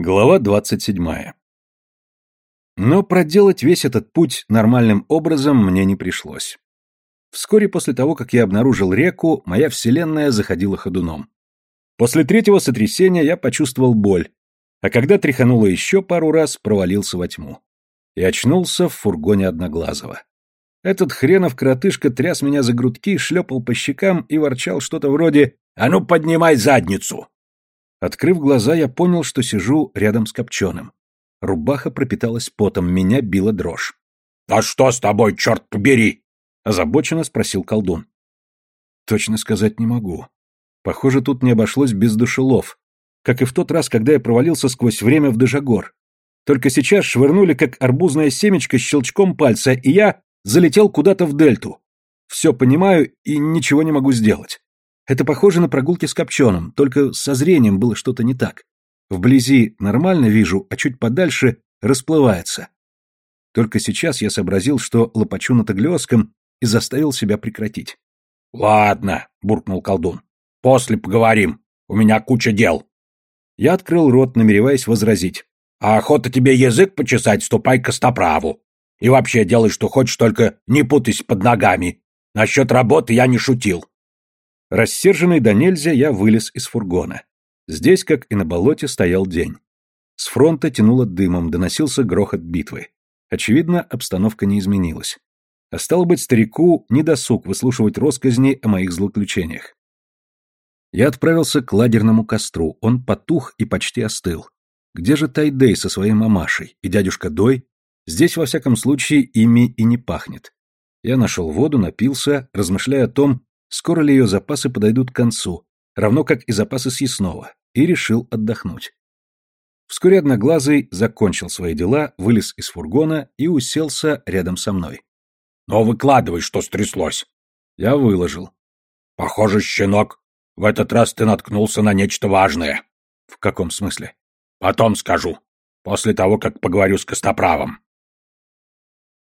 Глава 27. Но проделать весь этот путь нормальным образом мне не пришлось. Вскоре после того, как я обнаружил реку, моя вселенная заходила ходуном. После третьего сотрясения я почувствовал боль, а когда тряхануло еще пару раз, провалился во тьму. И очнулся в фургоне Одноглазого. Этот хренов коротышка тряс меня за грудки, шлепал по щекам и ворчал что-то вроде «А ну поднимай задницу!» Открыв глаза, я понял, что сижу рядом с Копченым. Рубаха пропиталась потом, меня била дрожь. «А что с тобой, черт побери?» — озабоченно спросил колдун. «Точно сказать не могу. Похоже, тут не обошлось без душелов, как и в тот раз, когда я провалился сквозь время в Дежагор. Только сейчас швырнули, как арбузное семечко, щелчком пальца, и я залетел куда-то в дельту. Все понимаю и ничего не могу сделать. Это похоже на прогулки с Копченым, только со зрением было что-то не так. Вблизи нормально вижу, а чуть подальше расплывается. Только сейчас я сообразил, что лопачу на таглиоском и заставил себя прекратить. «Ладно», — буркнул колдун. «После поговорим. У меня куча дел». Я открыл рот, намереваясь возразить. «А охота тебе язык почесать, ступай к костоправу. И вообще делай, что хочешь, только не путайся под ногами. Насчет работы я не шутил. Рассерженный до нельзя, я вылез из фургона. Здесь, как и на болоте, стоял день. С фронта тянуло дымом, доносился грохот битвы. Очевидно, обстановка не изменилась. А стало быть, старику не досуг выслушивать росказни о моих злоключениях. Я отправился к ладерному костру, он потух и почти остыл. Где же Тайдей со своей мамашей и дядюшка Дой? Здесь, во всяком случае, ими и не пахнет. Я нашел воду, напился, размышляя о том, скоро ли ее запасы подойдут к концу, равно как и запасы съестного, и решил отдохнуть. Вскоре Одноглазый закончил свои дела, вылез из фургона и уселся рядом со мной. «Ну, выкладывай, что стряслось!» Я выложил. «Похоже, щенок, в этот раз ты наткнулся на нечто важное». «В каком смысле?» «Потом скажу. После того, как поговорю с Костоправом».